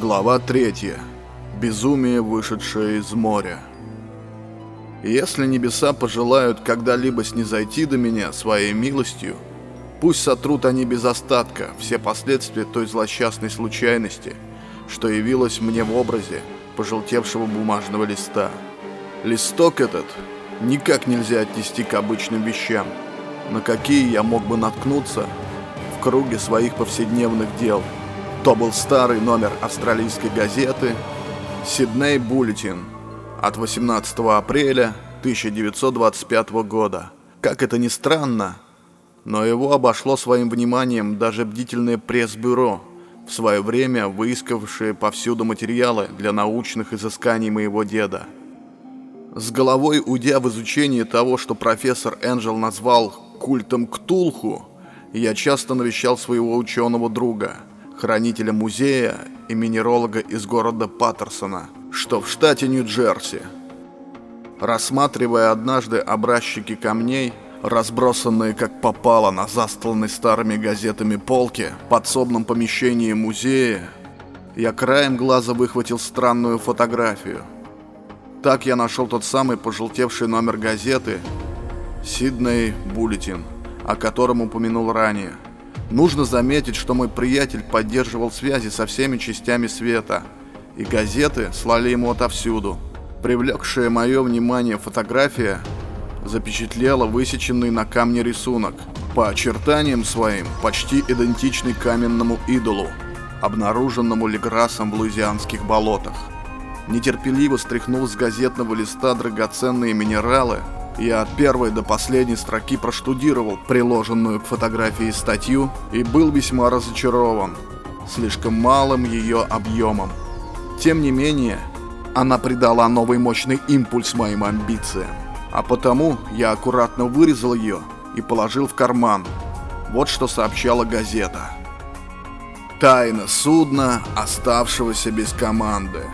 Глава 3. Безумие, вышедшее из моря. Если небеса пожелают когда-либо снизойти до меня своей милостью, пусть сотрут они без остатка все последствия той злосчастной случайности, что явилось мне в образе пожелтевшего бумажного листа. Листок этот никак нельзя отнести к обычным вещам, на какие я мог бы наткнуться в круге своих повседневных дел – то был старый номер австралийской газеты «Сидней Буллетин» от 18 апреля 1925 года. Как это ни странно, но его обошло своим вниманием даже бдительное пресс-бюро, в свое время выискавшее повсюду материалы для научных изысканий моего деда. С головой уйдя в изучение того, что профессор Энджел назвал «культом Ктулху», я часто навещал своего ученого друга – хранителя музея и минеролога из города Паттерсона, что в штате Нью-Джерси. Рассматривая однажды образчики камней, разбросанные как попало на застланной старыми газетами полке в подсобном помещении музея, я краем глаза выхватил странную фотографию. Так я нашел тот самый пожелтевший номер газеты «Сидней Буллетин», о котором упомянул ранее – Нужно заметить, что мой приятель поддерживал связи со всеми частями света, и газеты слали ему отовсюду. Привлекшая мое внимание фотография запечатлела высеченный на камне рисунок, по очертаниям своим почти идентичный каменному идолу, обнаруженному Леграсом в луизианских болотах. Нетерпеливо стряхнув с газетного листа драгоценные минералы, я от первой до последней строки проштудировал приложенную к фотографии статью и был весьма разочарован слишком малым ее объемом. Тем не менее, она придала новый мощный импульс моим амбициям. А потому я аккуратно вырезал ее и положил в карман. Вот что сообщала газета. Тайна судна, оставшегося без команды.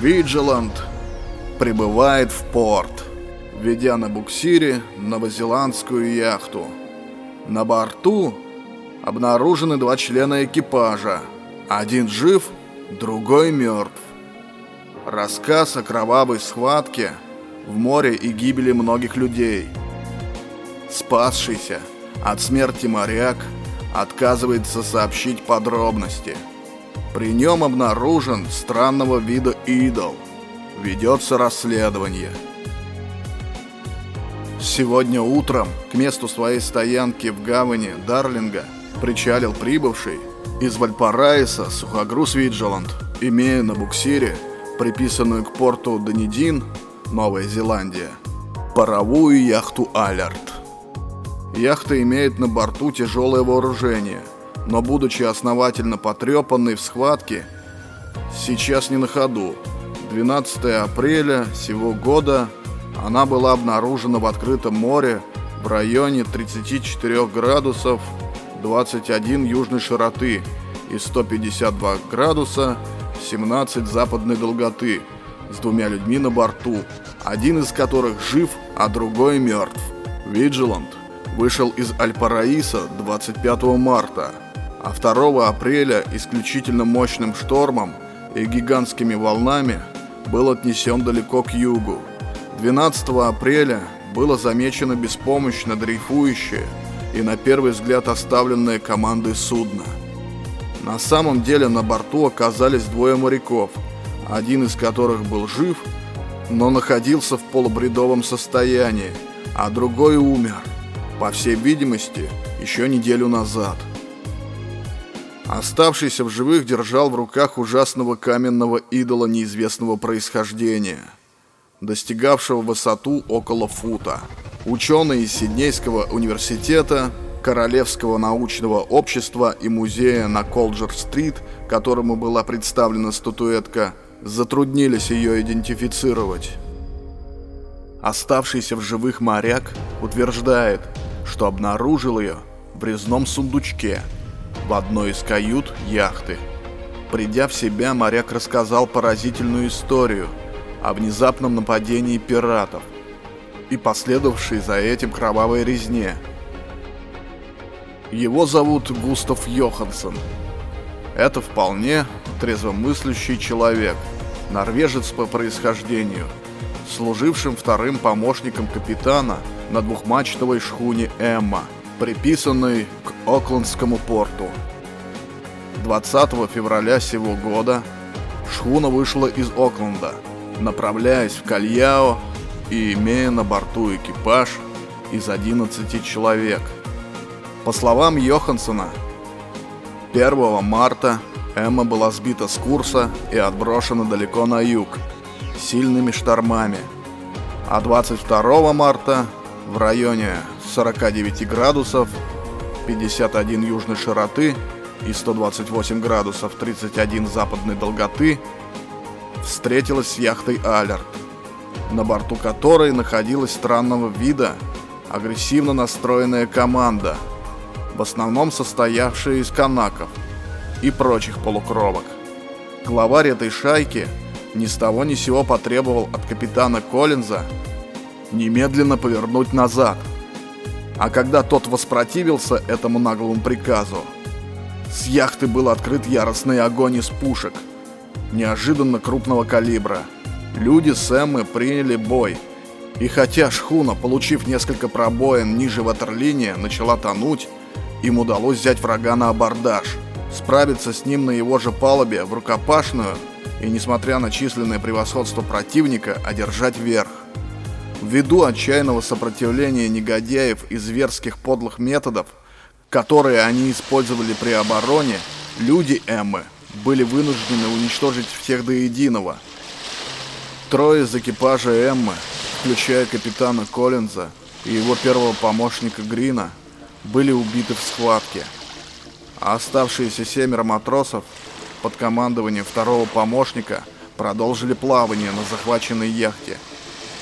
Vigilant прибывает в порт, ведя на буксире новозеландскую яхту. На борту обнаружены два члена экипажа. Один жив, другой мертв. Рассказ о кровавой схватке в море и гибели многих людей. Спасшийся от смерти моряк отказывается сообщить подробности. При нем обнаружен странного вида идол – Ведется расследование. Сегодня утром к месту своей стоянки в гавани Дарлинга причалил прибывший из Вальпараиса сухогруз Виджеланд, имея на буксире, приписанную к порту Данидин, Новая Зеландия, паровую яхту «Алерт». Яхта имеет на борту тяжелое вооружение, но будучи основательно потрепанной в схватке, сейчас не на ходу, 12 апреля сего года она была обнаружена в открытом море в районе 34 градусов 21 южной широты и 152 градуса 17 западной долготы с двумя людьми на борту, один из которых жив, а другой мертв. Виджиланд вышел из Альпараиса 25 марта, а 2 апреля исключительно мощным штормом и гигантскими волнами был отнесен далеко к югу. 12 апреля было замечено беспомощно дрейфующее и на первый взгляд оставленное командой судно. На самом деле на борту оказались двое моряков, один из которых был жив, но находился в полубредовом состоянии, а другой умер, по всей видимости, еще неделю назад. Оставшийся в живых держал в руках ужасного каменного идола неизвестного происхождения, достигавшего высоту около фута. Ученые из Сиднейского университета, Королевского научного общества и музея на Колджер-стрит, которому была представлена статуэтка, затруднились ее идентифицировать. Оставшийся в живых моряк утверждает, что обнаружил ее в резном сундучке – в одной из кают яхты. Придя в себя, моряк рассказал поразительную историю о внезапном нападении пиратов и последовавшей за этим кровавой резне. Его зовут Густав Йоханссон. Это вполне трезвомыслящий человек, норвежец по происхождению, служившим вторым помощником капитана на двухмачтовой шхуне «Эмма», приписанной к Оклендскому порту. 20 февраля сего года шхуна вышла из Окленда, направляясь в Кальяо и имея на борту экипаж из 11 человек. По словам Йохансона, 1 марта Эмма была сбита с курса и отброшена далеко на юг, сильными штормами. А 22 марта в районе 49 градусов 51 южной широты и 128 градусов 31 западной долготы встретилась с яхтой «Алерт», на борту которой находилась странного вида агрессивно настроенная команда, в основном состоявшая из канаков и прочих полукровок. Главарь этой шайки ни с того ни сего потребовал от капитана Коллинза немедленно повернуть назад. А когда тот воспротивился этому наглому приказу, с яхты был открыт яростный огонь из пушек, неожиданно крупного калибра. Люди Сэммы приняли бой, и хотя шхуна, получив несколько пробоин ниже ватерлинии, начала тонуть, им удалось взять врага на абордаж, справиться с ним на его же палубе в рукопашную и, несмотря на численное превосходство противника, одержать верх. Ввиду отчаянного сопротивления негодяев и зверских подлых методов, которые они использовали при обороне, люди Эммы были вынуждены уничтожить всех до единого. Трое из экипажа Эммы, включая капитана Коллинза и его первого помощника Грина, были убиты в схватке, а оставшиеся семеро матросов под командованием второго помощника продолжили плавание на захваченной яхте,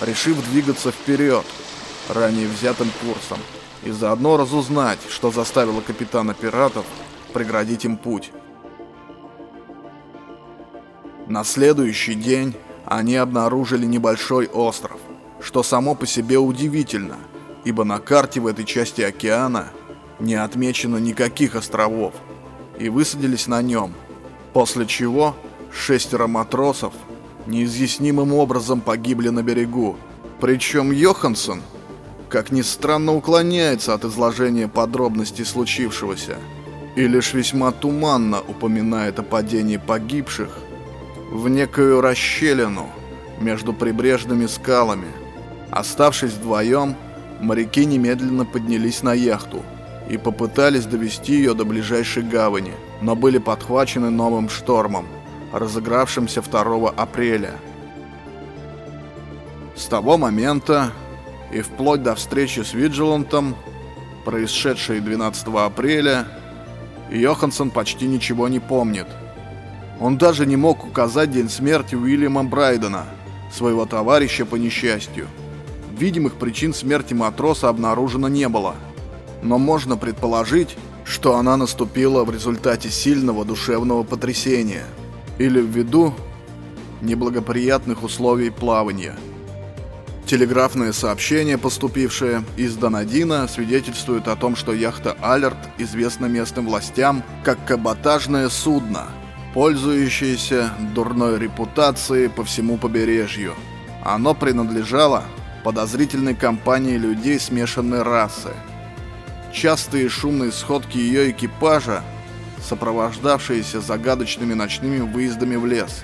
решив двигаться вперед ранее взятым курсом и заодно разузнать, что заставило капитана пиратов преградить им путь. На следующий день они обнаружили небольшой остров, что само по себе удивительно, ибо на карте в этой части океана не отмечено никаких островов, и высадились на нем, после чего шестеро матросов неизъяснимым образом погибли на берегу. Причем Йоханссон, как ни странно, уклоняется от изложения подробностей случившегося и лишь весьма туманно упоминает о падении погибших в некую расщелину между прибрежными скалами. Оставшись вдвоем, моряки немедленно поднялись на яхту и попытались довести ее до ближайшей гавани, но были подхвачены новым штормом – разыгравшемся 2 апреля. С того момента и вплоть до встречи с Виджилантом, происшедшей 12 апреля, Йоханссон почти ничего не помнит. Он даже не мог указать день смерти Уильяма Брайдена, своего товарища по несчастью. Видимых причин смерти матроса обнаружено не было, но можно предположить, что она наступила в результате сильного душевного потрясения – или ввиду неблагоприятных условий плавания. Телеграфное сообщение, поступившее из Донадина, свидетельствует о том, что яхта «Алерт» известна местным властям как каботажное судно, пользующееся дурной репутацией по всему побережью. Оно принадлежало подозрительной компании людей смешанной расы. Частые шумные сходки ее экипажа сопровождавшиеся загадочными ночными выездами в лес,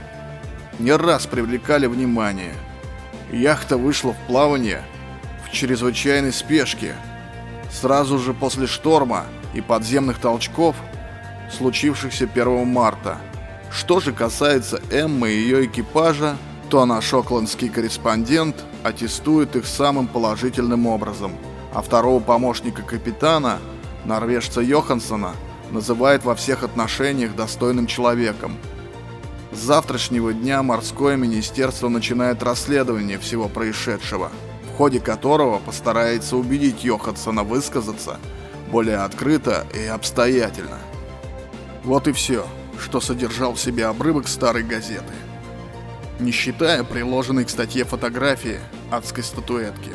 не раз привлекали внимание. Яхта вышла в плавание в чрезвычайной спешке, сразу же после шторма и подземных толчков, случившихся 1 марта. Что же касается Эммы и ее экипажа, то наш оклендский корреспондент аттестует их самым положительным образом, а второго помощника капитана, норвежца Йоханссона, называет во всех отношениях достойным человеком. С завтрашнего дня морское министерство начинает расследование всего происшедшего, в ходе которого постарается убедить Йохансона высказаться более открыто и обстоятельно. Вот и все, что содержал в себе обрывок старой газеты. Не считая приложенной к статье фотографии адской статуэтки.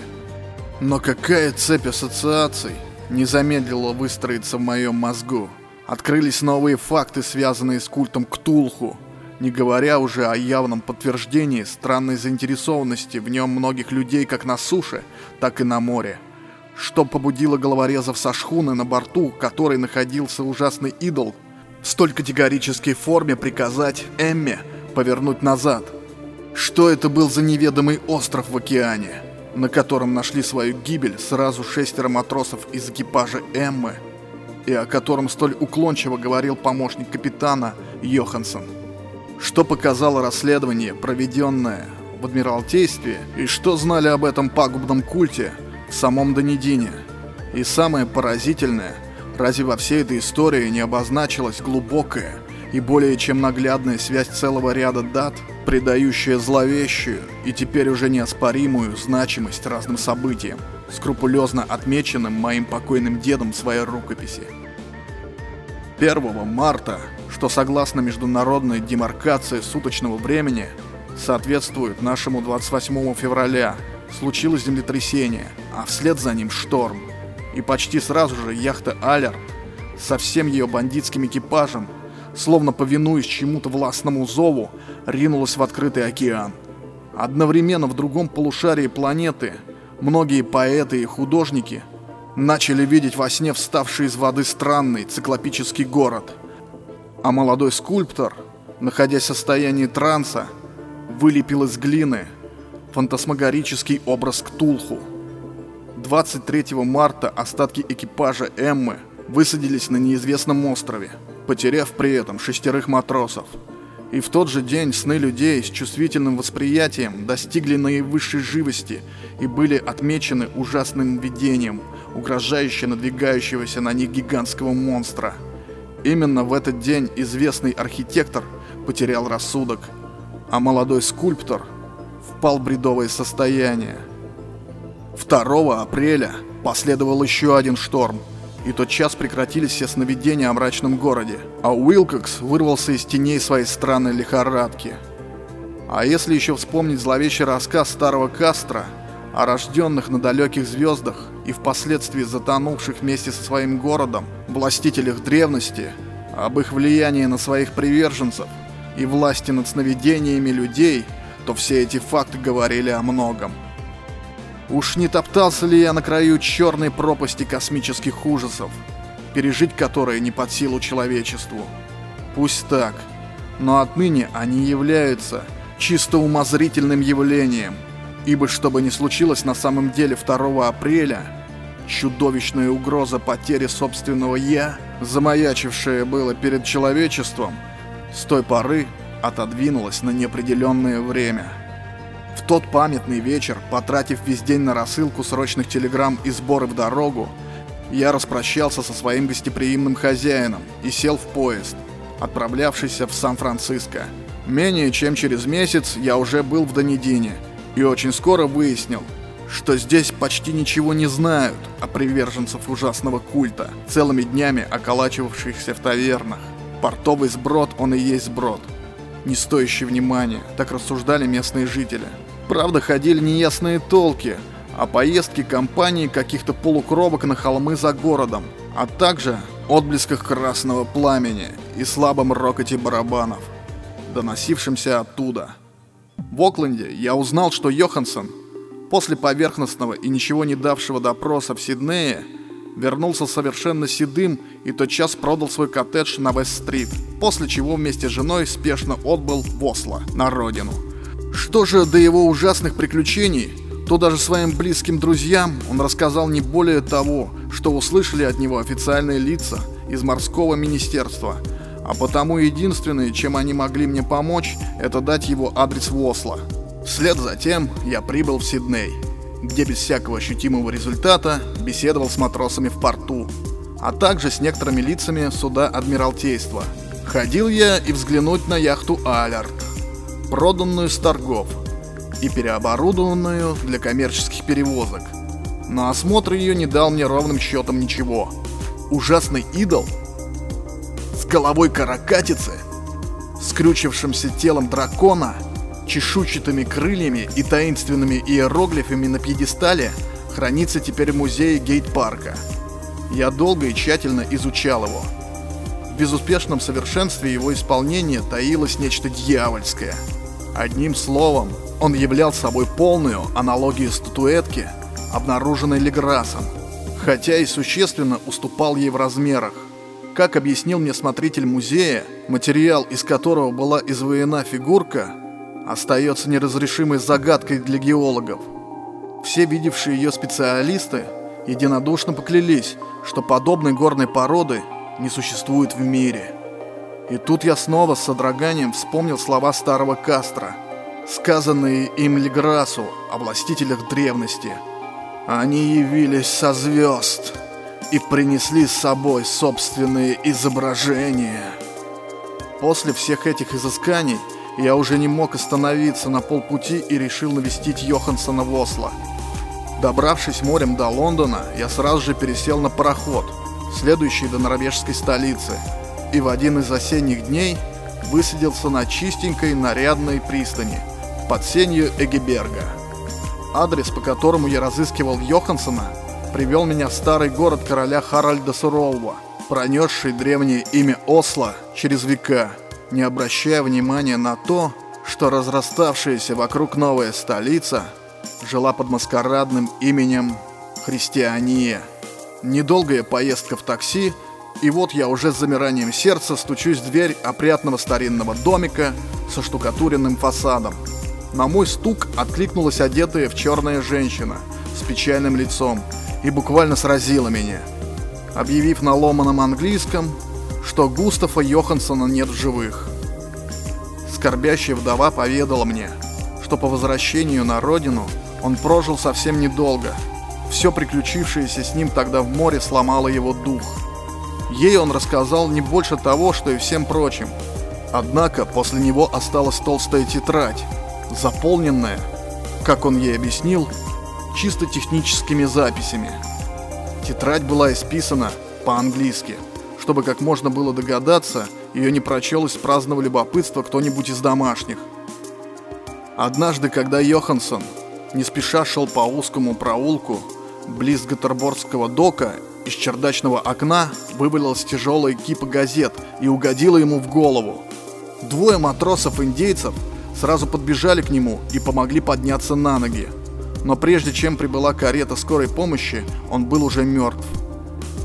Но какая цепь ассоциаций не замедлила выстроиться в моем мозгу – Открылись новые факты, связанные с культом Ктулху, не говоря уже о явном подтверждении странной заинтересованности в нем многих людей как на суше, так и на море. Что побудило головорезов со шхуны, на борту которой находился ужасный идол, в столь категорической форме приказать Эмме повернуть назад? Что это был за неведомый остров в океане, на котором нашли свою гибель сразу шестеро матросов из экипажа Эммы, и о котором столь уклончиво говорил помощник капитана Йоханссон? Что показало расследование, проведенное в Адмиралтействе, и что знали об этом пагубном культе в самом Донедине? И самое поразительное, разве во всей этой истории не обозначилась глубокая и более чем наглядная связь целого ряда дат, придающая зловещую и теперь уже неоспоримую значимость разным событиям, скрупулезно отмеченным моим покойным дедом в своей рукописи. 1 марта что согласно международной демаркации суточного времени соответствует нашему 28 февраля, случилось землетрясение, а вслед за ним шторм. И почти сразу же яхта «Алер» со всем ее бандитским экипажем, словно повинуясь чему-то властному зову, ринулась в открытый океан. Одновременно в другом полушарии планеты многие поэты и художники начали видеть во сне вставший из воды странный циклопический город – а молодой скульптор, находясь в состоянии транса, вылепил из глины фантасмагорический образ Ктулху. 23 марта остатки экипажа Эммы высадились на неизвестном острове, потеряв при этом шестерых матросов. И в тот же день сны людей с чувствительным восприятием достигли наивысшей живости и были отмечены ужасным видением, угрожающе надвигающегося на них гигантского монстра – Именно в этот день известный архитектор потерял рассудок, а молодой скульптор впал в бредовое состояние. 2 апреля последовал еще один шторм, и тот час прекратились все сновидения о мрачном городе, а Уилкокс вырвался из теней своей странной лихорадки. А если еще вспомнить зловещий рассказ старого Кастро о рожденных на далеких звездах и впоследствии затонувших вместе со своим городом властителях древности, об их влиянии на своих приверженцев и власти над сновидениями людей, то все эти факты говорили о многом. Уж не топтался ли я на краю черной пропасти космических ужасов, пережить которые не под силу человечеству? Пусть так, но отныне они являются чисто умозрительным явлением, ибо что бы ни случилось на самом деле 2 апреля, чудовищная угроза потери собственного «я», замаячившая было перед человечеством, с той поры отодвинулась на неопределенное время. В тот памятный вечер, потратив весь день на рассылку срочных телеграмм и сборы в дорогу, я распрощался со своим гостеприимным хозяином и сел в поезд, отправлявшийся в Сан-Франциско. Менее чем через месяц я уже был в Донедине и очень скоро выяснил, что здесь почти ничего не знают о приверженцев ужасного культа, целыми днями околачивавшихся в тавернах. Портовый сброд он и есть сброд. Не стоящий внимания, так рассуждали местные жители. Правда, ходили неясные толки о поездке компании каких-то полукровок на холмы за городом, а также отблесках красного пламени и слабом рокоте барабанов, доносившимся оттуда. В Окленде я узнал, что Йоханссон После поверхностного и ничего не давшего допроса в Сиднее, вернулся совершенно седым и тотчас продал свой коттедж на Вест-стрит, после чего вместе с женой спешно отбыл в Осло, на родину. Что же до его ужасных приключений, то даже своим близким друзьям он рассказал не более того, что услышали от него официальные лица из морского министерства, а потому единственное, чем они могли мне помочь, это дать его адрес в Осло. Вслед за тем я прибыл в Сидней, где без всякого ощутимого результата беседовал с матросами в порту, а также с некоторыми лицами суда Адмиралтейства. Ходил я и взглянуть на яхту Алярд, проданную с торгов и переоборудованную для коммерческих перевозок. Но осмотр ее не дал мне ровным счетом ничего. Ужасный идол с головой каракатицы, скрючившимся телом дракона — чешуйчатыми крыльями и таинственными иероглифами на пьедестале хранится теперь в музее Гейт-парка. Я долго и тщательно изучал его. Безуспешном совершенстве его исполнения таилось нечто дьявольское. Одним словом, он являл собой полную аналогию статуэтки, обнаруженной Леграсом, хотя и существенно уступал ей в размерах. Как объяснил мне смотритель музея, материал, из которого была извоена фигурка, остается неразрешимой загадкой для геологов. Все видевшие ее специалисты единодушно поклялись, что подобной горной породы не существует в мире. И тут я снова с содроганием вспомнил слова старого Кастро, сказанные им Леграсу о властителях древности. Они явились со звезд и принесли с собой собственные изображения. После всех этих изысканий я уже не мог остановиться на полпути и решил навестить Йохансона в Осло. Добравшись морем до Лондона, я сразу же пересел на пароход, следующий до норвежской столицы, и в один из осенних дней высадился на чистенькой нарядной пристани под сенью Эгеберга. Адрес, по которому я разыскивал Йохансона, привел меня в старый город короля Харальда Сурового, пронесший древнее имя Осло через века, не обращая внимания на то, что разраставшаяся вокруг новая столица жила под маскарадным именем Христиания. Недолгая поездка в такси, и вот я уже с замиранием сердца стучусь в дверь опрятного старинного домика со штукатуренным фасадом. На мой стук откликнулась одетая в черная женщина с печальным лицом и буквально сразила меня, объявив на ломаном английском, что Густава Йоханссона нет в живых. Скорбящая вдова поведала мне, что по возвращению на родину он прожил совсем недолго. Все приключившееся с ним тогда в море сломало его дух. Ей он рассказал не больше того, что и всем прочим. Однако после него осталась толстая тетрадь, заполненная, как он ей объяснил, чисто техническими записями. Тетрадь была исписана по-английски, чтобы как можно было догадаться, ее не прочел из праздного любопытства кто-нибудь из домашних. Однажды, когда Йоханссон не спеша шел по узкому проулку, близ Гаттербордского дока, из чердачного окна вывалилась тяжелая кипа газет и угодила ему в голову. Двое матросов-индейцев сразу подбежали к нему и помогли подняться на ноги. Но прежде чем прибыла карета скорой помощи, он был уже мертв.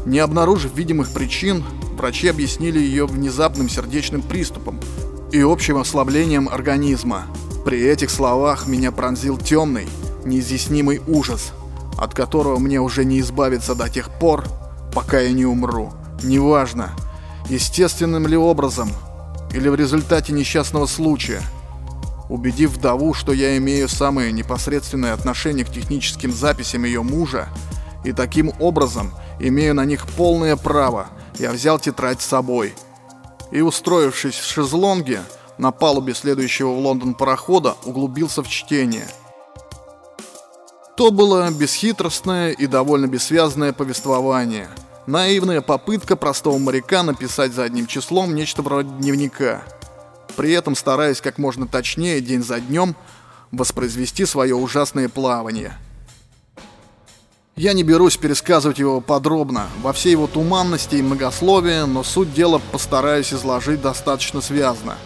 Не обнаружив видимых причин, врачи объяснили ее внезапным сердечным приступом и общим ослаблением организма. При этих словах меня пронзил темный, неизъяснимый ужас, от которого мне уже не избавиться до тех пор, пока я не умру. Неважно, естественным ли образом или в результате несчастного случая – Убедив вдову, что я имею самое непосредственное отношение к техническим записям ее мужа, и таким образом имею на них полное право, я взял тетрадь с собой. И, устроившись в шезлонге, на палубе следующего в Лондон парохода, углубился в чтение. То было бесхитростное и довольно бессвязное повествование. Наивная попытка простого моряка написать задним числом нечто вроде дневника – при этом стараясь как можно точнее день за днем воспроизвести свое ужасное плавание. Я не берусь пересказывать его подробно, во всей его туманности и многословии, но суть дела постараюсь изложить достаточно связно.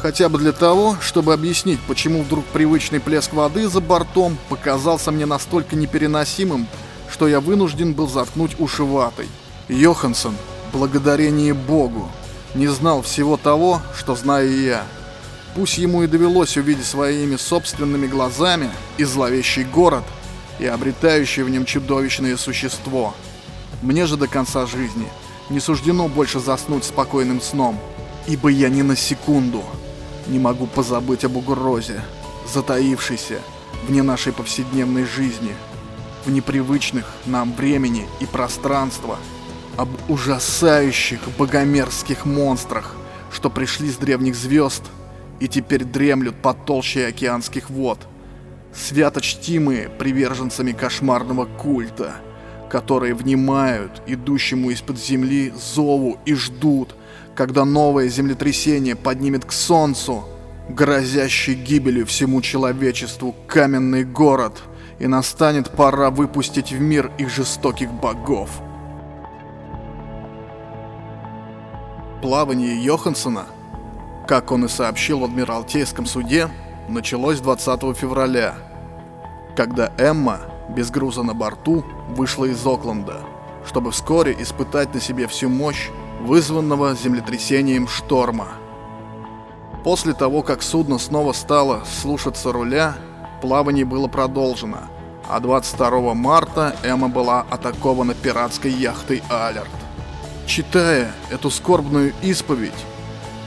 Хотя бы для того, чтобы объяснить, почему вдруг привычный плеск воды за бортом показался мне настолько непереносимым, что я вынужден был заткнуть уши ватой. Йоханссон, благодарение Богу, не знал всего того, что знаю я. Пусть ему и довелось увидеть своими собственными глазами и зловещий город, и обретающее в нем чудовищное существо. Мне же до конца жизни не суждено больше заснуть спокойным сном, ибо я ни на секунду не могу позабыть об угрозе, затаившейся вне нашей повседневной жизни, в непривычных нам времени и пространства – об ужасающих богомерзких монстрах, что пришли с древних звезд и теперь дремлют под толщей океанских вод. Свято чтимые приверженцами кошмарного культа, которые внимают идущему из-под земли зову и ждут, когда новое землетрясение поднимет к солнцу, грозящий гибелью всему человечеству каменный город, и настанет пора выпустить в мир их жестоких богов. Плавание Йоханссона, как он и сообщил в Адмиралтейском суде, началось 20 февраля, когда Эмма, без груза на борту, вышла из Окленда, чтобы вскоре испытать на себе всю мощь вызванного землетрясением шторма. После того, как судно снова стало слушаться руля, плавание было продолжено, а 22 марта Эмма была атакована пиратской яхтой «Алерт». Читая эту скорбную исповедь,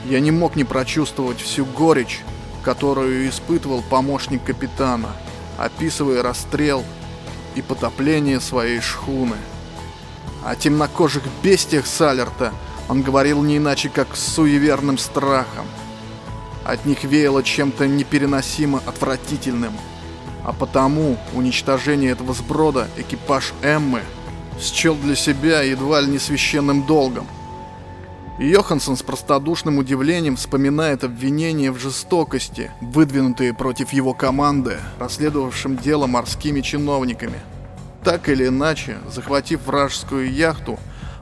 я не мог не прочувствовать всю горечь, которую испытывал помощник капитана, описывая расстрел и потопление своей шхуны. О темнокожих бестиях Салерта он говорил не иначе, как с суеверным страхом. От них веяло чем-то непереносимо отвратительным, а потому уничтожение этого сброда экипаж Эммы – счел для себя едва ли не священным долгом. Йоханссон с простодушным удивлением вспоминает обвинения в жестокости, выдвинутые против его команды, расследовавшим дело морскими чиновниками. Так или иначе, захватив вражескую яхту,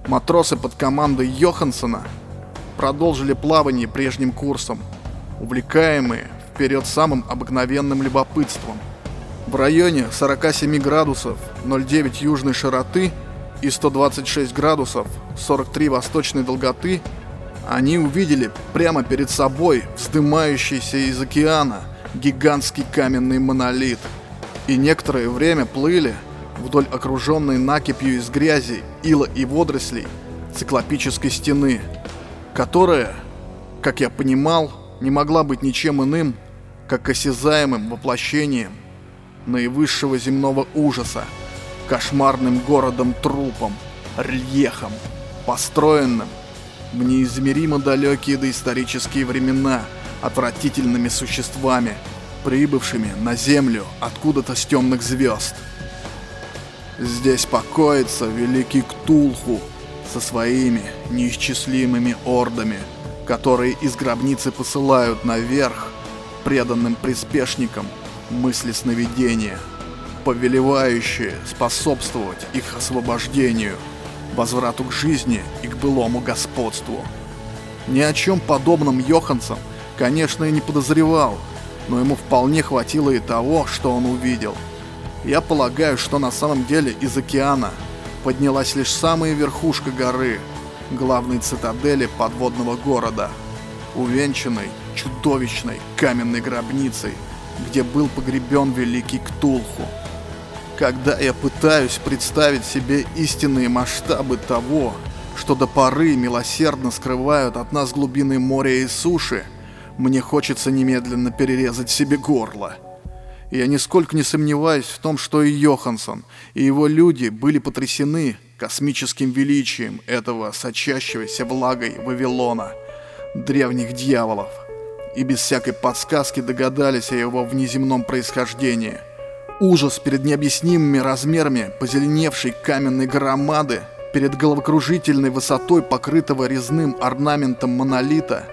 матросы под командой Йоханссона продолжили плавание прежним курсом, увлекаемые вперед самым обыкновенным любопытством. В районе 47 градусов 09 южной широты и 126 градусов 43 восточной долготы, они увидели прямо перед собой вздымающийся из океана гигантский каменный монолит и некоторое время плыли вдоль окруженной накипью из грязи, ила и водорослей циклопической стены, которая, как я понимал, не могла быть ничем иным, как осязаемым воплощением наивысшего земного ужаса – кошмарным городом-трупом, рельефом, построенным в неизмеримо далекие доисторические времена отвратительными существами, прибывшими на Землю откуда-то с темных звезд. Здесь покоится великий Ктулху со своими неисчислимыми ордами, которые из гробницы посылают наверх преданным приспешникам мысли сновидения – повелевающие способствовать их освобождению, возврату к жизни и к былому господству. Ни о чем подобном Йоханссон, конечно, и не подозревал, но ему вполне хватило и того, что он увидел. Я полагаю, что на самом деле из океана поднялась лишь самая верхушка горы, главной цитадели подводного города, увенчанной чудовищной каменной гробницей, где был погребен великий Ктулху когда я пытаюсь представить себе истинные масштабы того, что до поры милосердно скрывают от нас глубины моря и суши, мне хочется немедленно перерезать себе горло. Я нисколько не сомневаюсь в том, что и Йоханссон, и его люди были потрясены космическим величием этого сочащегося влагой Вавилона, древних дьяволов, и без всякой подсказки догадались о его внеземном происхождении – Ужас перед необъяснимыми размерами позеленевшей каменной громады, перед головокружительной высотой покрытого резным орнаментом монолита,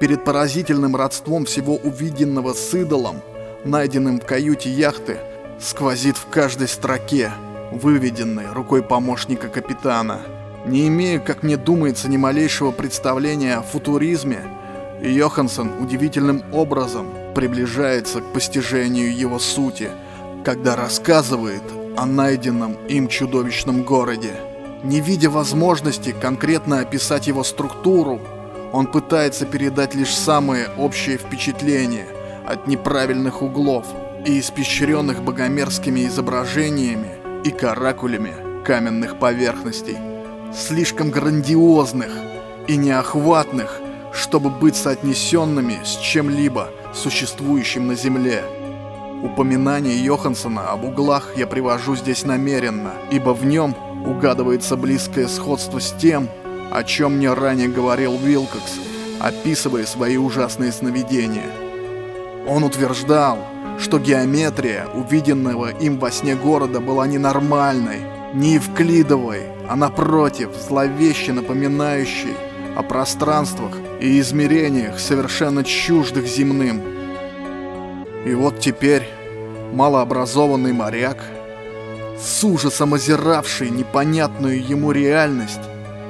перед поразительным родством всего увиденного с идолом, найденным в каюте яхты, сквозит в каждой строке, выведенной рукой помощника капитана. Не имея, как мне думается, ни малейшего представления о футуризме, Йоханссон удивительным образом приближается к постижению его сути – когда рассказывает о найденном им чудовищном городе. Не видя возможности конкретно описать его структуру, он пытается передать лишь самые общие впечатления от неправильных углов и испещренных богомерзкими изображениями и каракулями каменных поверхностей, слишком грандиозных и неохватных, чтобы быть соотнесенными с чем-либо существующим на Земле. Упоминание Йоханссона об углах я привожу здесь намеренно, ибо в нем угадывается близкое сходство с тем, о чем мне ранее говорил Вилкокс, описывая свои ужасные сновидения. Он утверждал, что геометрия увиденного им во сне города была ненормальной, не евклидовой, а напротив, зловеще напоминающей о пространствах и измерениях, совершенно чуждых земным. И вот теперь малообразованный моряк, с ужасом озиравший непонятную ему реальность,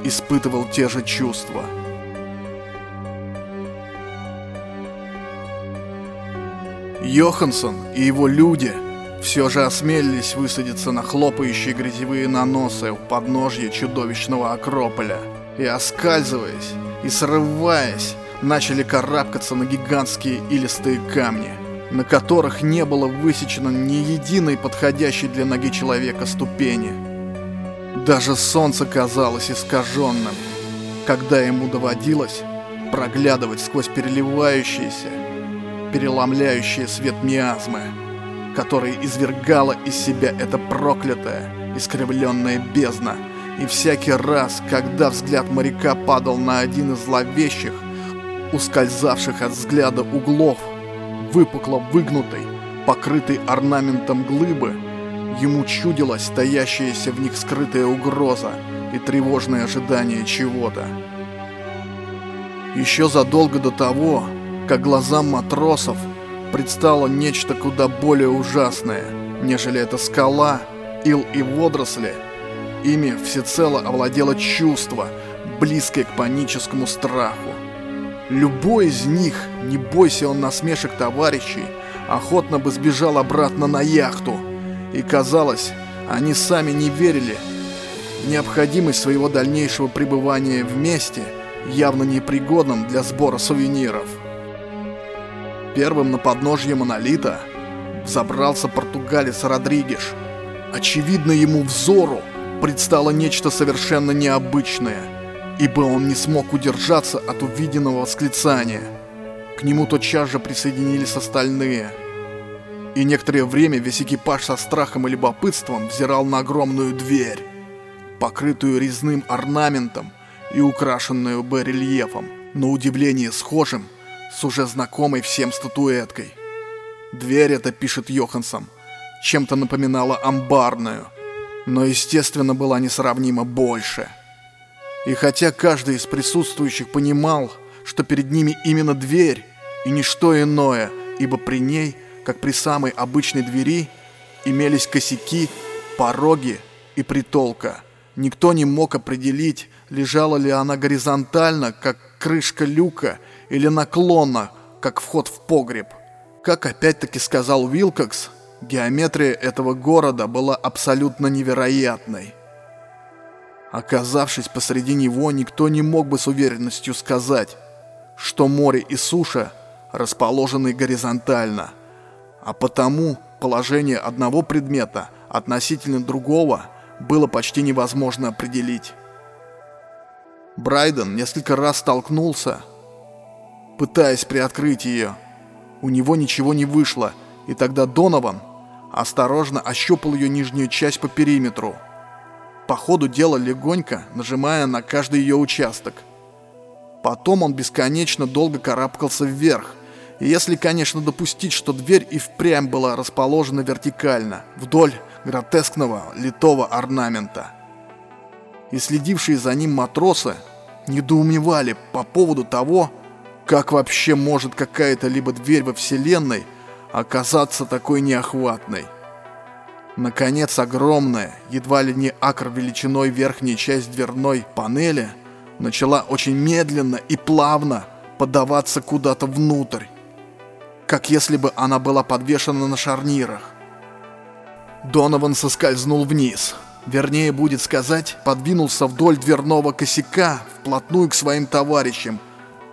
испытывал те же чувства. Йоханссон и его люди все же осмелились высадиться на хлопающие грязевые наносы у подножья чудовищного Акрополя и, оскальзываясь и срываясь, начали карабкаться на гигантские илистые камни, на которых не было высечено ни единой подходящей для ноги человека ступени. Даже солнце казалось искаженным, когда ему доводилось проглядывать сквозь переливающиеся, переломляющие свет миазмы, которые извергала из себя эта проклятая, искривленная бездна. И всякий раз, когда взгляд моряка падал на один из зловещих, ускользавших от взгляда углов, выпукло выгнутой, покрытой орнаментом глыбы, ему чудилась стоящаяся в них скрытая угроза и тревожное ожидание чего-то. Еще задолго до того, как глазам матросов предстало нечто куда более ужасное, нежели эта скала, ил и водоросли, ими всецело овладело чувство, близкое к паническому страху. Любой из них, не бойся он насмешек товарищей, охотно бы сбежал обратно на яхту. И казалось, они сами не верили необходимость своего дальнейшего пребывания вместе, явно непригодным для сбора сувениров. Первым на подножье монолита забрался португалец Родригеш. Очевидно, ему взору предстало нечто совершенно необычное – ибо он не смог удержаться от увиденного восклицания. К нему тотчас же присоединились остальные. И некоторое время весь экипаж со страхом и любопытством взирал на огромную дверь, покрытую резным орнаментом и украшенную барельефом, на удивление схожим с уже знакомой всем статуэткой. Дверь эта, пишет Йоханссон, чем-то напоминала амбарную, но, естественно, была несравнимо больше – и хотя каждый из присутствующих понимал, что перед ними именно дверь и ничто иное, ибо при ней, как при самой обычной двери, имелись косяки, пороги и притолка. Никто не мог определить, лежала ли она горизонтально, как крышка люка, или наклонно, как вход в погреб. Как опять-таки сказал Уилкокс, геометрия этого города была абсолютно невероятной. Оказавшись посреди него, никто не мог бы с уверенностью сказать, что море и суша расположены горизонтально, а потому положение одного предмета относительно другого было почти невозможно определить. Брайден несколько раз столкнулся, пытаясь приоткрыть ее. У него ничего не вышло, и тогда Донован осторожно ощупал ее нижнюю часть по периметру – по ходу дела легонько, нажимая на каждый ее участок. Потом он бесконечно долго карабкался вверх, если, конечно, допустить, что дверь и впрямь была расположена вертикально, вдоль гротескного литого орнамента. И следившие за ним матросы недоумевали по поводу того, как вообще может какая-то либо дверь во Вселенной оказаться такой неохватной. Наконец, огромная, едва ли не акр величиной верхняя часть дверной панели начала очень медленно и плавно подаваться куда-то внутрь, как если бы она была подвешена на шарнирах. Донован соскользнул вниз, вернее будет сказать, подвинулся вдоль дверного косяка вплотную к своим товарищам,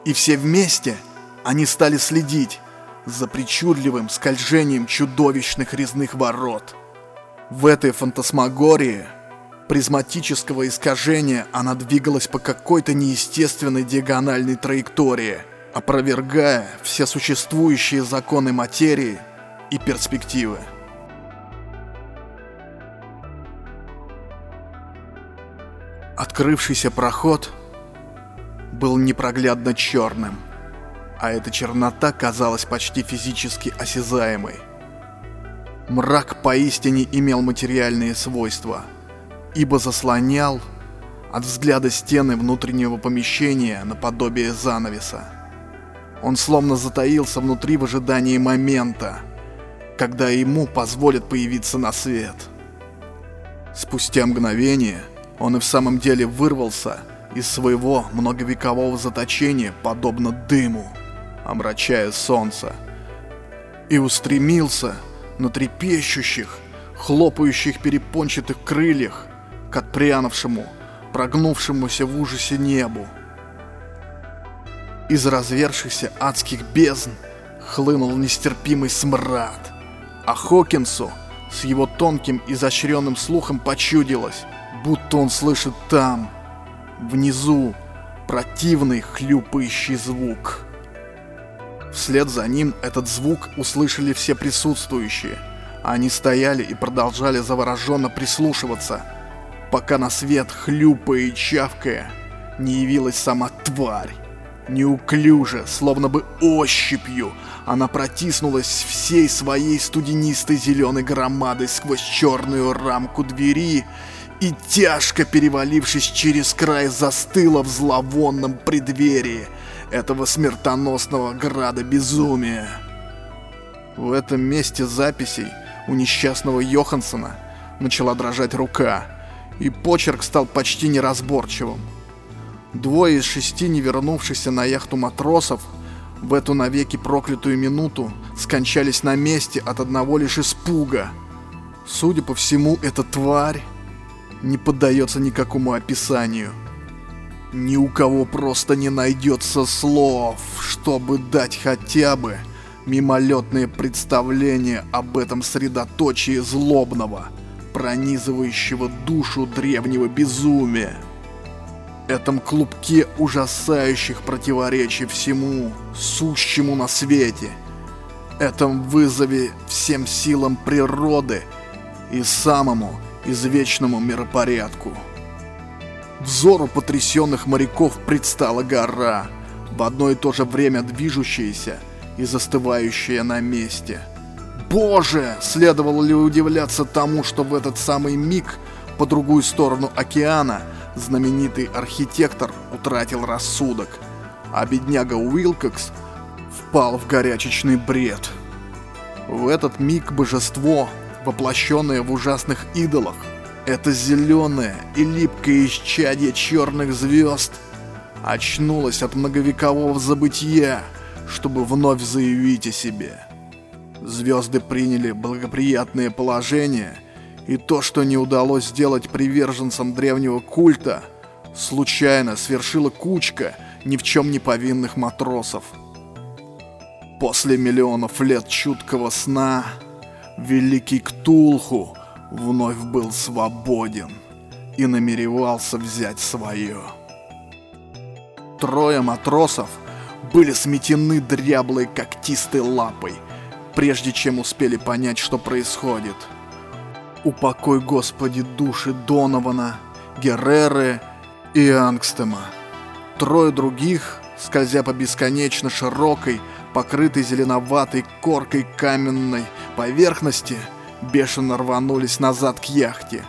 и все вместе они стали следить за причудливым скольжением чудовищных резных ворот. В этой фантасмагории призматического искажения она двигалась по какой-то неестественной диагональной траектории, опровергая все существующие законы материи и перспективы. Открывшийся проход был непроглядно черным, а эта чернота казалась почти физически осязаемой. Мрак поистине имел материальные свойства, ибо заслонял от взгляда стены внутреннего помещения наподобие занавеса. Он словно затаился внутри в ожидании момента, когда ему позволят появиться на свет. Спустя мгновение он и в самом деле вырвался из своего многовекового заточения, подобно дыму, омрачая солнце, и устремился на трепещущих, хлопающих перепончатых крыльях к отпрянувшему, прогнувшемуся в ужасе небу. Из развершихся адских бездн хлынул нестерпимый смрад, а Хокинсу с его тонким изощренным слухом почудилось, будто он слышит там, внизу, противный хлюпающий звук. Вслед за ним этот звук услышали все присутствующие. Они стояли и продолжали завороженно прислушиваться, пока на свет, хлюпая и чавкая, не явилась сама тварь. Неуклюже, словно бы ощупью, она протиснулась всей своей студенистой зеленой громадой сквозь черную рамку двери и, тяжко перевалившись через край, застыла в зловонном преддверии этого смертоносного града безумия. В этом месте записей у несчастного Йохансона начала дрожать рука, и почерк стал почти неразборчивым. Двое из шести не вернувшихся на яхту матросов в эту навеки проклятую минуту скончались на месте от одного лишь испуга. Судя по всему, эта тварь не поддается никакому описанию. Ни у кого просто не найдется слов, чтобы дать хотя бы мимолетное представление об этом средоточии злобного, пронизывающего душу древнего безумия этом клубке ужасающих противоречий всему, сущему на свете, этом вызове всем силам природы и самому извечному миропорядку. Взору потрясенных моряков предстала гора, в одно и то же время движущаяся и застывающая на месте. Боже, следовало ли удивляться тому, что в этот самый миг по другую сторону океана – знаменитый архитектор утратил рассудок, а бедняга Уилкокс впал в горячечный бред. В этот миг божество, воплощенное в ужасных идолах, это зеленое и липкое исчадие черных звезд, очнулось от многовекового забытия, чтобы вновь заявить о себе. Звезды приняли благоприятное положение и то, что не удалось сделать приверженцам древнего культа, случайно свершила кучка ни в чем не повинных матросов. После миллионов лет чуткого сна, великий Ктулху вновь был свободен и намеревался взять свое. Трое матросов были сметены дряблой когтистой лапой, прежде чем успели понять, что происходит – Упокой, Господи, души Донована, Герреры и Ангстема. Трое других, скользя по бесконечно широкой, покрытой зеленоватой коркой каменной поверхности, бешено рванулись назад к яхте.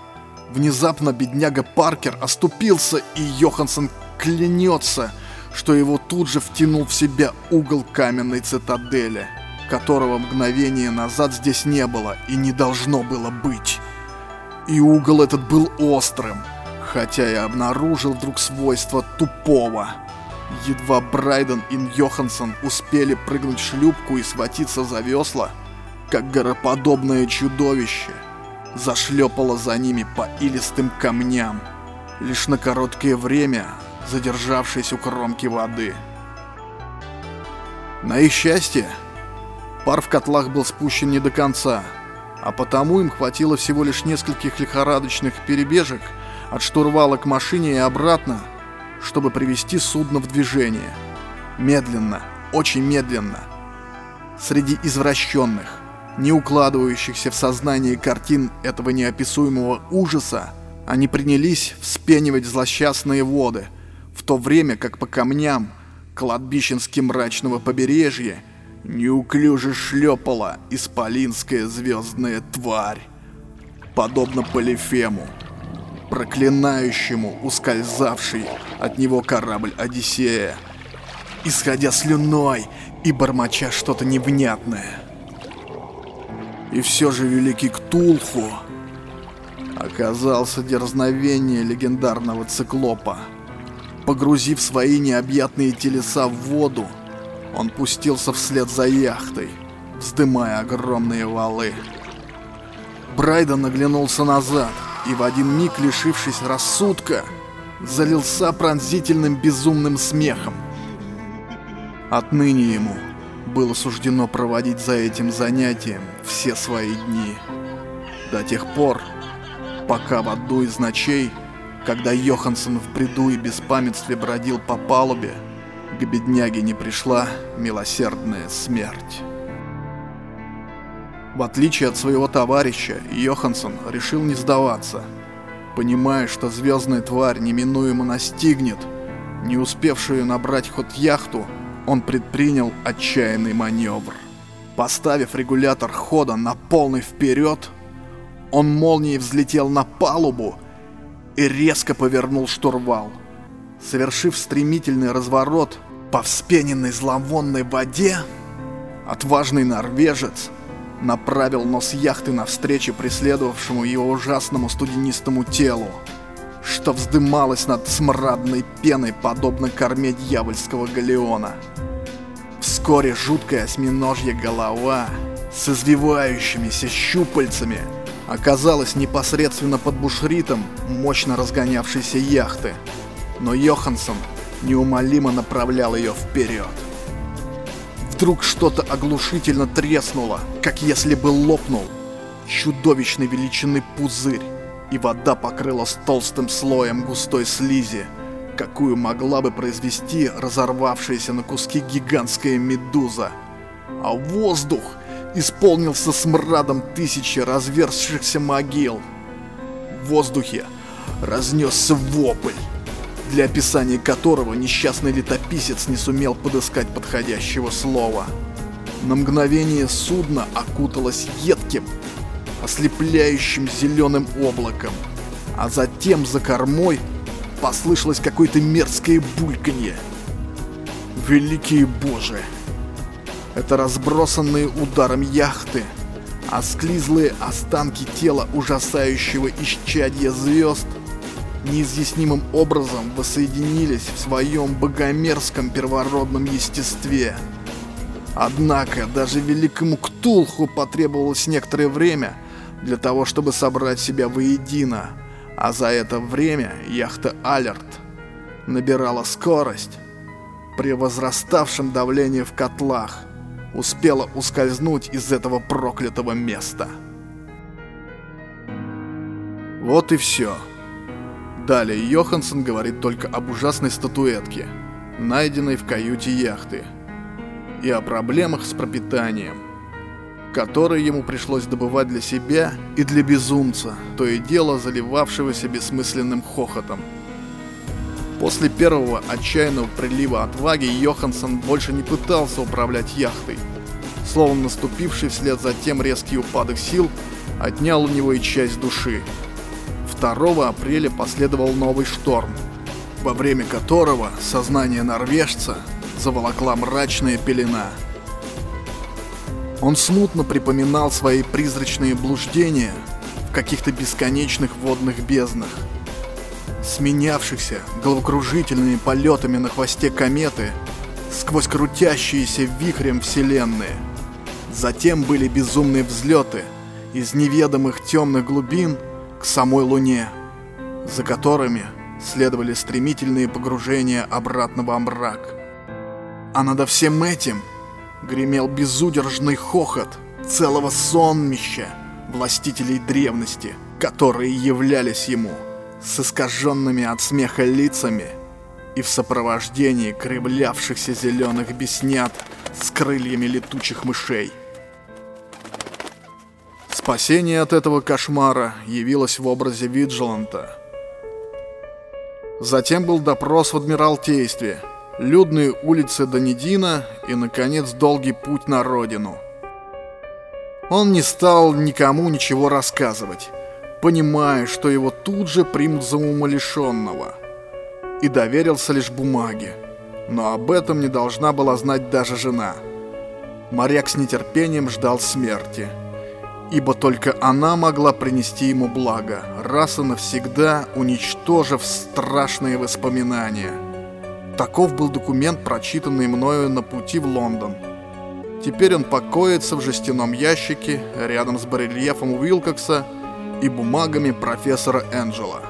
Внезапно бедняга Паркер оступился, и Йоханссон клянется, что его тут же втянул в себя угол каменной цитадели которого мгновение назад здесь не было и не должно было быть. И угол этот был острым, хотя и обнаружил вдруг свойства тупого. Едва Брайден и Йоханссон успели прыгнуть в шлюпку и схватиться за весла, как гороподобное чудовище зашлепало за ними по илистым камням, лишь на короткое время задержавшись у кромки воды. На их счастье, Пар в котлах был спущен не до конца, а потому им хватило всего лишь нескольких лихорадочных перебежек от штурвала к машине и обратно, чтобы привести судно в движение. Медленно, очень медленно. Среди извращенных, не укладывающихся в сознание картин этого неописуемого ужаса, они принялись вспенивать злосчастные воды, в то время как по камням кладбищенски мрачного побережья неуклюже шлепала исполинская звездная тварь, подобно Полифему, проклинающему ускользавший от него корабль Одиссея, исходя слюной и бормоча что-то невнятное. И все же великий Ктулху оказался дерзновение легендарного циклопа. Погрузив свои необъятные телеса в воду, он пустился вслед за яхтой, вздымая огромные валы. Брайден наглянулся назад и в один миг, лишившись рассудка, залился пронзительным безумным смехом. Отныне ему было суждено проводить за этим занятием все свои дни. До тех пор, пока в одну из ночей, когда Йоханссон в бреду и беспамятстве бродил по палубе, к бедняге не пришла милосердная смерть. В отличие от своего товарища, Йоханссон решил не сдаваться. Понимая, что звездная тварь неминуемо настигнет, не успевшую набрать ход яхту, он предпринял отчаянный маневр. Поставив регулятор хода на полный вперед, он молнией взлетел на палубу и резко повернул штурвал. Совершив стремительный разворот по вспененной зловонной воде, отважный норвежец направил нос яхты навстречу преследовавшему его ужасному студенистому телу, что вздымалось над смрадной пеной, подобно корме дьявольского галеона. Вскоре жуткая осьминожья голова с извивающимися щупальцами оказалась непосредственно под бушритом мощно разгонявшейся яхты, но Йоханссон неумолимо направлял ее вперед. Вдруг что-то оглушительно треснуло, как если бы лопнул чудовищной величины пузырь, и вода покрылась толстым слоем густой слизи, какую могла бы произвести разорвавшаяся на куски гигантская медуза. А воздух исполнился смрадом тысячи разверзшихся могил. В воздухе разнесся вопль для описания которого несчастный летописец не сумел подыскать подходящего слова. На мгновение судно окуталось едким, ослепляющим зеленым облаком, а затем за кормой послышалось какое-то мерзкое бульканье. Великие боже! Это разбросанные ударом яхты, а склизлые останки тела ужасающего исчадья звезд — неизъяснимым образом воссоединились в своем богомерзком первородном естестве. Однако даже великому Ктулху потребовалось некоторое время для того, чтобы собрать себя воедино, а за это время яхта Алерт набирала скорость. При возраставшем давлении в котлах успела ускользнуть из этого проклятого места. Вот и все. Далее Йоханссон говорит только об ужасной статуэтке, найденной в каюте яхты, и о проблемах с пропитанием, которые ему пришлось добывать для себя и для безумца, то и дело заливавшегося бессмысленным хохотом. После первого отчаянного прилива отваги Йоханссон больше не пытался управлять яхтой, словно наступивший вслед за тем резкий упадок сил отнял у него и часть души. 2 апреля последовал новый шторм, во время которого сознание норвежца заволокла мрачная пелена. Он смутно припоминал свои призрачные блуждения в каких-то бесконечных водных безднах, сменявшихся головокружительными полетами на хвосте кометы сквозь крутящиеся вихрем вселенные. Затем были безумные взлеты из неведомых темных глубин – к самой Луне, за которыми следовали стремительные погружения обратно во мрак. А над всем этим гремел безудержный хохот целого сонмища властителей древности, которые являлись ему с искаженными от смеха лицами и в сопровождении кривлявшихся зеленых беснят с крыльями летучих мышей. Спасение от этого кошмара явилось в образе Виджеланта. Затем был допрос в Адмиралтействе, людные улицы Донедина и, наконец, долгий путь на родину. Он не стал никому ничего рассказывать, понимая, что его тут же примут за умалишенного, и доверился лишь бумаге. Но об этом не должна была знать даже жена. Моряк с нетерпением ждал смерти – ибо только она могла принести ему благо, раз и навсегда уничтожив страшные воспоминания. Таков был документ, прочитанный мною на пути в Лондон. Теперь он покоится в жестяном ящике рядом с барельефом Уилкокса и бумагами профессора Энджела.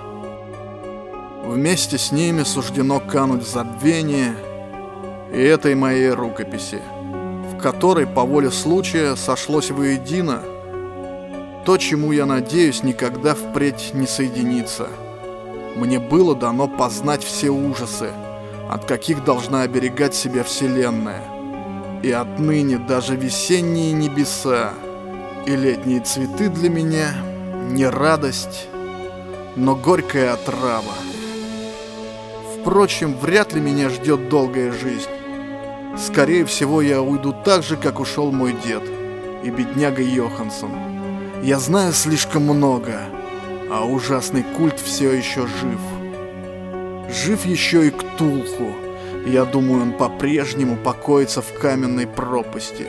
Вместе с ними суждено кануть в забвение и этой моей рукописи, в которой по воле случая сошлось воедино то, чему я надеюсь никогда впредь не соединиться. Мне было дано познать все ужасы, от каких должна оберегать себя Вселенная. И отныне даже весенние небеса и летние цветы для меня не радость, но горькая отрава. Впрочем, вряд ли меня ждет долгая жизнь. Скорее всего, я уйду так же, как ушел мой дед и бедняга Йоханссон. Я знаю слишком много, а ужасный культ все еще жив. Жив еще и Ктулху. Я думаю, он по-прежнему покоится в каменной пропасти.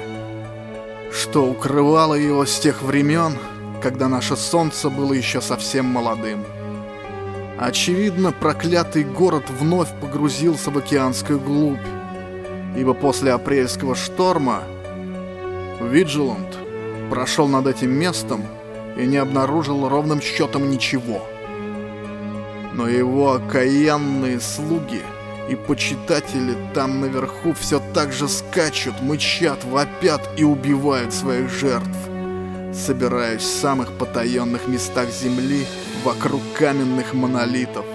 Что укрывало его с тех времен, когда наше солнце было еще совсем молодым. Очевидно, проклятый город вновь погрузился в океанскую глубь, ибо после апрельского шторма Виджиланд прошел над этим местом и не обнаружил ровным счетом ничего. Но его окаянные слуги и почитатели там наверху все так же скачут, мычат, вопят и убивают своих жертв, собираясь в самых потаенных местах земли вокруг каменных монолитов,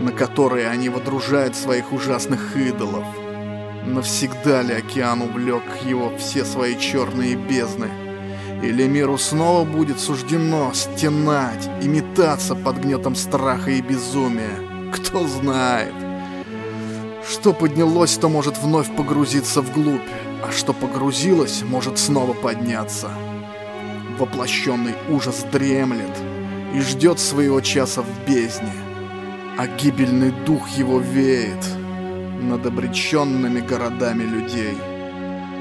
на которые они водружают своих ужасных идолов. Навсегда ли океан увлек его все свои черные бездны? Или миру снова будет суждено стенать и метаться под гнетом страха и безумия? Кто знает. Что поднялось, то может вновь погрузиться вглубь, а что погрузилось, может снова подняться. Воплощенный ужас дремлет и ждет своего часа в бездне, а гибельный дух его веет над обреченными городами людей.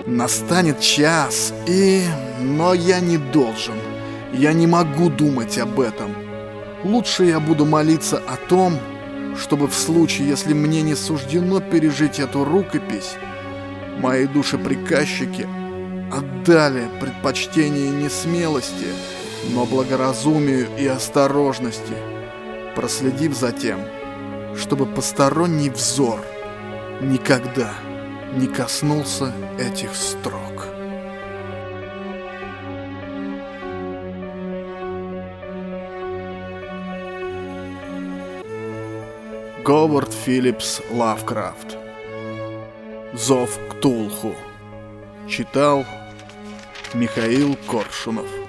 Настанет час, и... Но я не должен. Я не могу думать об этом. Лучше я буду молиться о том, чтобы в случае, если мне не суждено пережить эту рукопись, мои душеприказчики отдали предпочтение не смелости, но благоразумию и осторожности, проследив за тем, чтобы посторонний взор никогда не коснулся этих строк. Говард Филлипс Лавкрафт. Зов Ктулху. Читал Михаил Коршунов